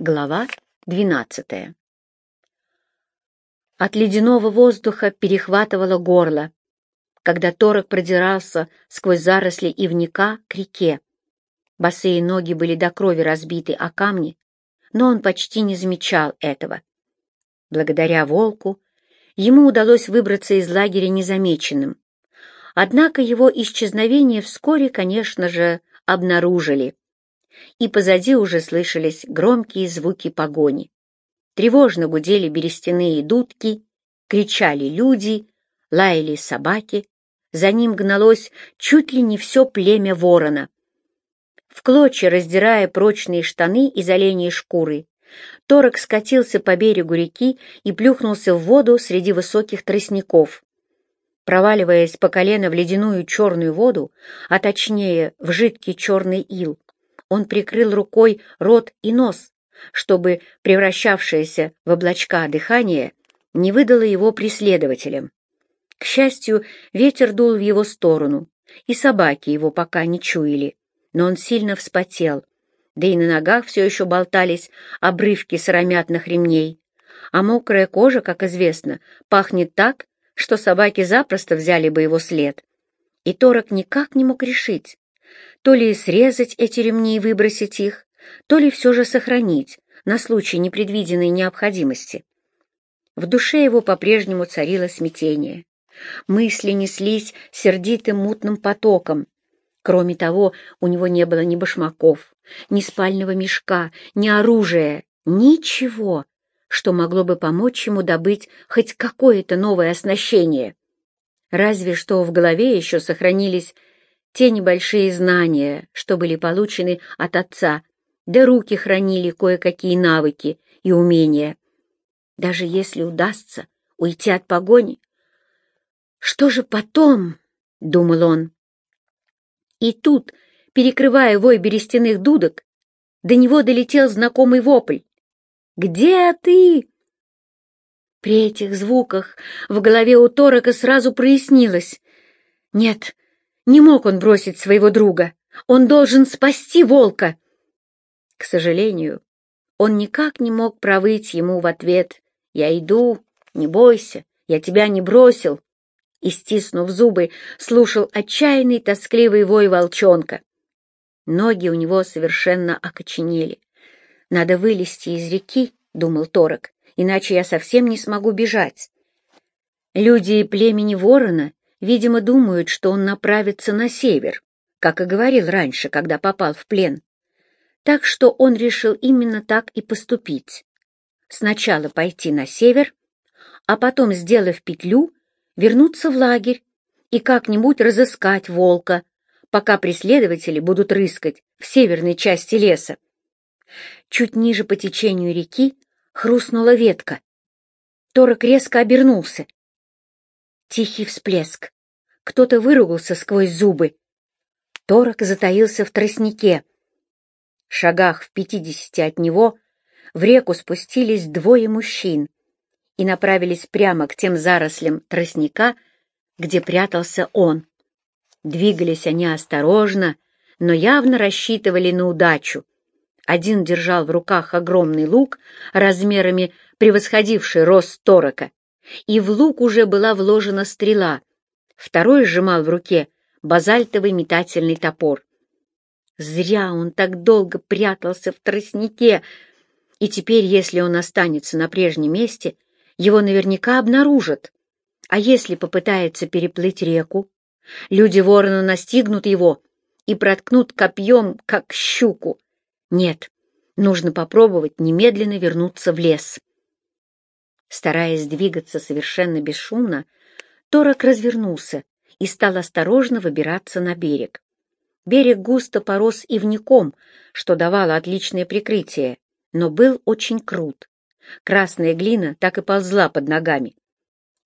Глава двенадцатая От ледяного воздуха перехватывало горло, когда Торок продирался сквозь заросли ивника к реке. Босые ноги были до крови разбиты о камни, но он почти не замечал этого. Благодаря волку ему удалось выбраться из лагеря незамеченным. Однако его исчезновение вскоре, конечно же, обнаружили и позади уже слышались громкие звуки погони. Тревожно гудели берестяные дудки, кричали люди, лаяли собаки, за ним гналось чуть ли не все племя ворона. В клочья, раздирая прочные штаны из оленей шкуры, Торок скатился по берегу реки и плюхнулся в воду среди высоких тростников. Проваливаясь по колено в ледяную черную воду, а точнее в жидкий черный ил, он прикрыл рукой рот и нос, чтобы превращавшееся в облачка дыхание не выдало его преследователям. К счастью, ветер дул в его сторону, и собаки его пока не чуяли, но он сильно вспотел, да и на ногах все еще болтались обрывки сыромятных ремней, а мокрая кожа, как известно, пахнет так, что собаки запросто взяли бы его след. И Торок никак не мог решить, то ли срезать эти ремни и выбросить их, то ли все же сохранить на случай непредвиденной необходимости. В душе его по-прежнему царило смятение. Мысли неслись сердитым мутным потоком. Кроме того, у него не было ни башмаков, ни спального мешка, ни оружия, ничего, что могло бы помочь ему добыть хоть какое-то новое оснащение. Разве что в голове еще сохранились те небольшие знания, что были получены от отца, да руки хранили кое-какие навыки и умения. Даже если удастся уйти от погони, что же потом, — думал он. И тут, перекрывая вой берестяных дудок, до него долетел знакомый вопль. «Где ты?» При этих звуках в голове у Торока сразу прояснилось. Нет, не мог он бросить своего друга. Он должен спасти волка. К сожалению, он никак не мог провыть ему в ответ «Я иду, не бойся, я тебя не бросил» и, стиснув зубы, слушал отчаянный тоскливый вой волчонка. Ноги у него совершенно окоченели. «Надо вылезти из реки», — думал Торок, — «иначе я совсем не смогу бежать». Люди племени ворона видимо, думают, что он направится на север, как и говорил раньше, когда попал в плен. Так что он решил именно так и поступить. Сначала пойти на север, а потом, сделав петлю, вернуться в лагерь и как-нибудь разыскать волка, пока преследователи будут рыскать в северной части леса. Чуть ниже по течению реки хрустнула ветка. Торок резко обернулся Тихий всплеск. Кто-то выругался сквозь зубы. Торок затаился в тростнике. В шагах в пятидесяти от него в реку спустились двое мужчин и направились прямо к тем зарослям тростника, где прятался он. Двигались они осторожно, но явно рассчитывали на удачу. Один держал в руках огромный лук, размерами превосходивший рост торока, и в лук уже была вложена стрела. Второй сжимал в руке базальтовый метательный топор. Зря он так долго прятался в тростнике, и теперь, если он останется на прежнем месте, его наверняка обнаружат. А если попытается переплыть реку, люди ворона настигнут его и проткнут копьем, как щуку. Нет, нужно попробовать немедленно вернуться в лес. Стараясь двигаться совершенно бесшумно, Торок развернулся и стал осторожно выбираться на берег. Берег густо порос ивником, что давало отличное прикрытие, но был очень крут. Красная глина так и ползла под ногами.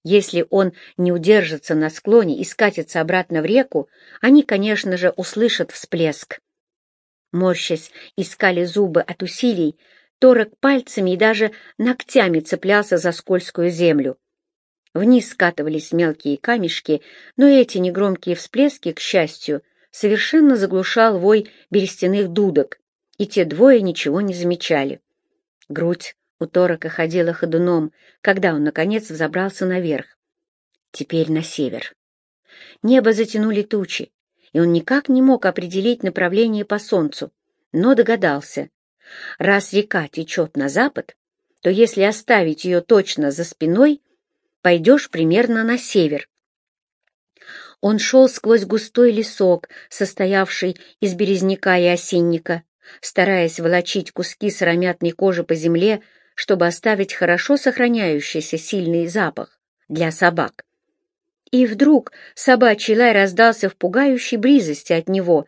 Если он не удержится на склоне и скатится обратно в реку, они, конечно же, услышат всплеск. Морщась, искали зубы от усилий, Торок пальцами и даже ногтями цеплялся за скользкую землю. Вниз скатывались мелкие камешки, но эти негромкие всплески, к счастью, совершенно заглушал вой берестяных дудок, и те двое ничего не замечали. Грудь у Торока ходила ходуном, когда он, наконец, взобрался наверх. Теперь на север. Небо затянули тучи, и он никак не мог определить направление по солнцу, но догадался. Раз река течет на запад, то если оставить ее точно за спиной, пойдешь примерно на север. Он шел сквозь густой лесок, состоявший из березняка и осинника, стараясь волочить куски сыромятной кожи по земле, чтобы оставить хорошо сохраняющийся сильный запах для собак. И вдруг собачий лай раздался в пугающей близости от него.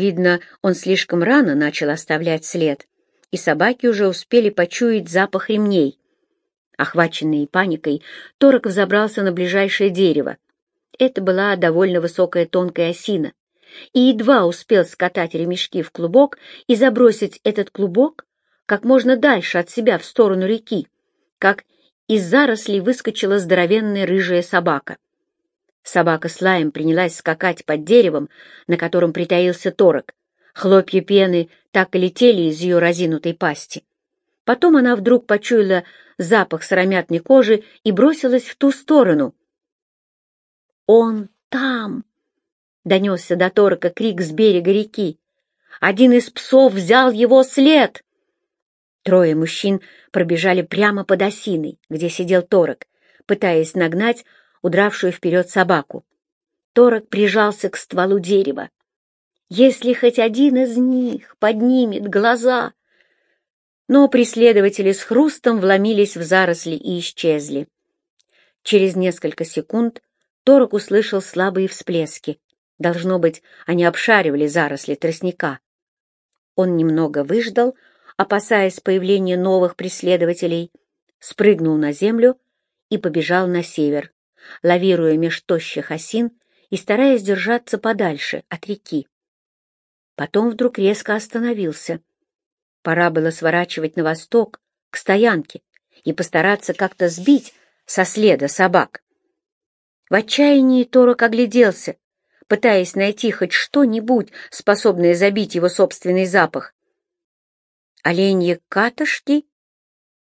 Видно, он слишком рано начал оставлять след, и собаки уже успели почуять запах ремней. Охваченный паникой, Торок взобрался на ближайшее дерево. Это была довольно высокая тонкая осина, и едва успел скатать ремешки в клубок и забросить этот клубок как можно дальше от себя в сторону реки, как из зарослей выскочила здоровенная рыжая собака. Собака с лаем принялась скакать под деревом, на котором притаился торок. Хлопья пены так и летели из ее разинутой пасти. Потом она вдруг почуяла запах сыромятной кожи и бросилась в ту сторону, «Он там!» — донесся до Торока крик с берега реки. «Один из псов взял его след!» Трое мужчин пробежали прямо под осиной, где сидел Торок, пытаясь нагнать удравшую вперед собаку. Торок прижался к стволу дерева. «Если хоть один из них поднимет глаза!» Но преследователи с хрустом вломились в заросли и исчезли. Через несколько секунд Торок услышал слабые всплески. Должно быть, они обшаривали заросли тростника. Он немного выждал, опасаясь появления новых преследователей, спрыгнул на землю и побежал на север, лавируя меж тощих осин и стараясь держаться подальше от реки. Потом вдруг резко остановился. Пора было сворачивать на восток, к стоянке, и постараться как-то сбить со следа собак. В отчаянии Торок огляделся, пытаясь найти хоть что-нибудь, способное забить его собственный запах. Оленьи катышки?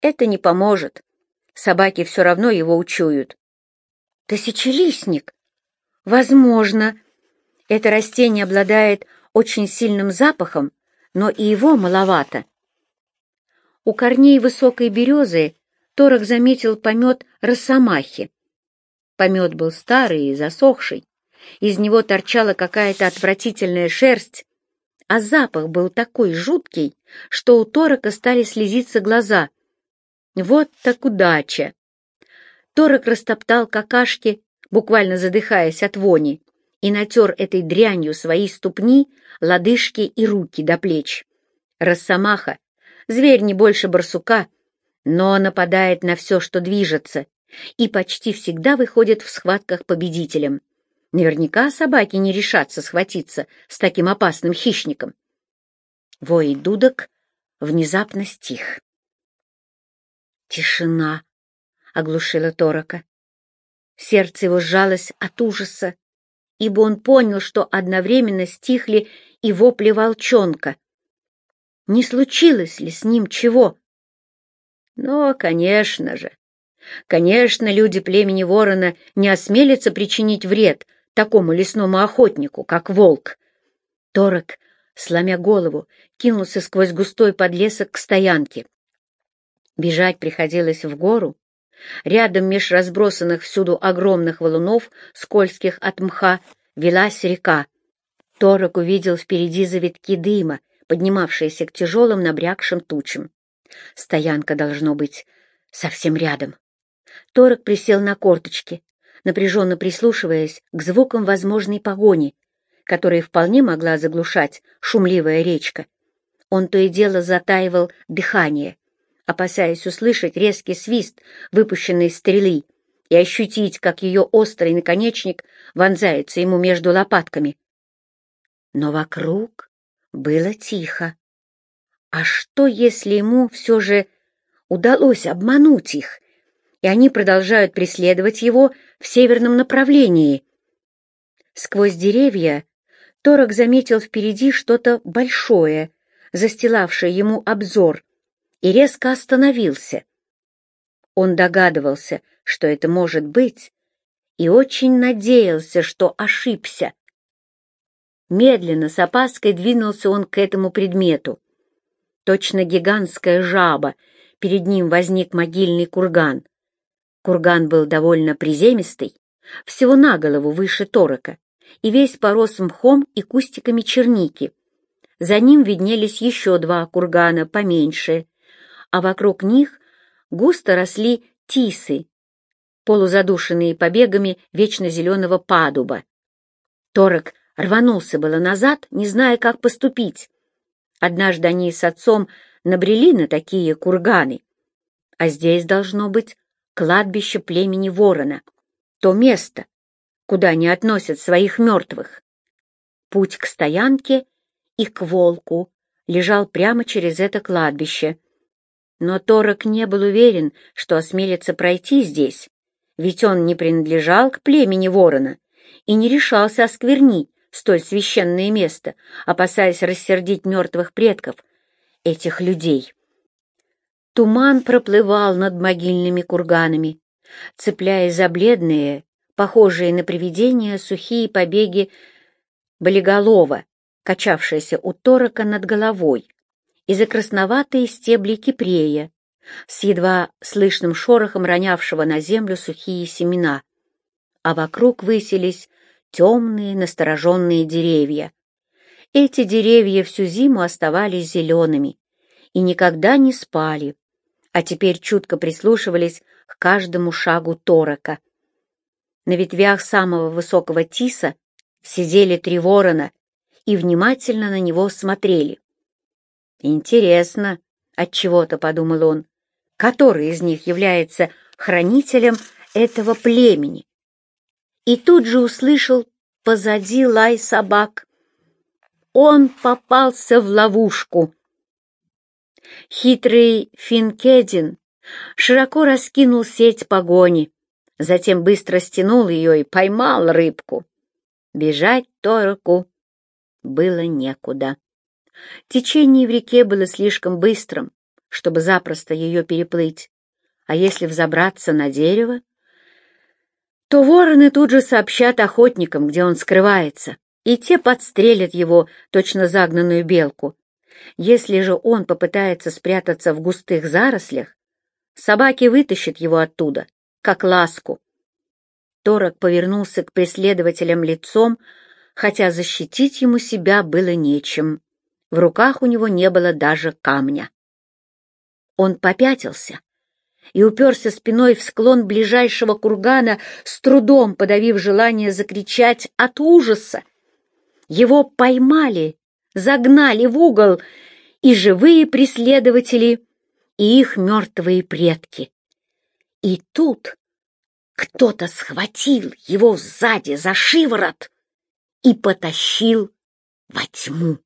Это не поможет. Собаки все равно его учуют. Тысячелистник? Возможно. Это растение обладает очень сильным запахом, но и его маловато. У корней высокой березы Торок заметил помет росомахи. Помет был старый и засохший, из него торчала какая-то отвратительная шерсть, а запах был такой жуткий, что у Торока стали слезиться глаза. Вот так удача! Торок растоптал какашки, буквально задыхаясь от вони, и натер этой дрянью свои ступни, лодыжки и руки до плеч. Росомаха, зверь не больше барсука, но нападает на все, что движется, и почти всегда выходит в схватках победителем. Наверняка собаки не решатся схватиться с таким опасным хищником. Вой дудок внезапно стих. Тишина оглушила Торока. Сердце его сжалось от ужаса, ибо он понял, что одновременно стихли и вопли волчонка. Не случилось ли с ним чего? Но, конечно же, Конечно, люди племени ворона не осмелятся причинить вред такому лесному охотнику, как волк. Торок, сломя голову, кинулся сквозь густой подлесок к стоянке. Бежать приходилось в гору. Рядом меж разбросанных всюду огромных валунов, скользких от мха, велась река. Торок увидел впереди завитки дыма, поднимавшиеся к тяжелым набрякшим тучам. Стоянка должно быть совсем рядом. Торок присел на корточки, напряженно прислушиваясь к звукам возможной погони, которая вполне могла заглушать шумливая речка. Он то и дело затаивал дыхание, опасаясь услышать резкий свист выпущенной стрелы и ощутить, как ее острый наконечник вонзается ему между лопатками. Но вокруг было тихо. А что, если ему все же удалось обмануть их и они продолжают преследовать его в северном направлении. Сквозь деревья Торок заметил впереди что-то большое, застилавшее ему обзор, и резко остановился. Он догадывался, что это может быть, и очень надеялся, что ошибся. Медленно, с опаской двинулся он к этому предмету. Точно гигантская жаба, перед ним возник могильный курган. Курган был довольно приземистый, всего на голову выше торока, и весь порос мхом и кустиками черники. За ним виднелись еще два кургана поменьше, а вокруг них густо росли тисы, полузадушенные побегами вечно зеленого падуба. Торок рванулся было назад, не зная, как поступить. Однажды они с отцом набрели на такие курганы, а здесь должно быть кладбище племени ворона, то место, куда они относят своих мертвых. Путь к стоянке и к волку лежал прямо через это кладбище. Но Торок не был уверен, что осмелится пройти здесь, ведь он не принадлежал к племени ворона и не решался осквернить столь священное место, опасаясь рассердить мертвых предков, этих людей. Туман проплывал над могильными курганами, цепляясь за бледные, похожие на привидения, сухие побеги болиголова, качавшиеся у торока над головой, и за стебли кипрея, с едва слышным шорохом ронявшего на землю сухие семена, а вокруг высились темные настороженные деревья. Эти деревья всю зиму оставались зелеными и никогда не спали, а теперь чутко прислушивались к каждому шагу торока. На ветвях самого высокого тиса сидели три ворона и внимательно на него смотрели. «Интересно», — отчего-то подумал он, — «который из них является хранителем этого племени?» И тут же услышал позади лай собак. Он попался в ловушку. Хитрый Финкедин широко раскинул сеть погони, затем быстро стянул ее и поймал рыбку. Бежать Тороку было некуда. Течение в реке было слишком быстрым, чтобы запросто ее переплыть, а если взобраться на дерево, то вороны тут же сообщат охотникам, где он скрывается, и те подстрелят его, точно загнанную белку. Если же он попытается спрятаться в густых зарослях, собаки вытащат его оттуда, как ласку. Торок повернулся к преследователям лицом, хотя защитить ему себя было нечем. В руках у него не было даже камня. Он попятился и уперся спиной в склон ближайшего кургана, с трудом подавив желание закричать от ужаса. Его поймали, загнали в угол и живые преследователи, и их мертвые предки. И тут кто-то схватил его сзади за шиворот и потащил во тьму.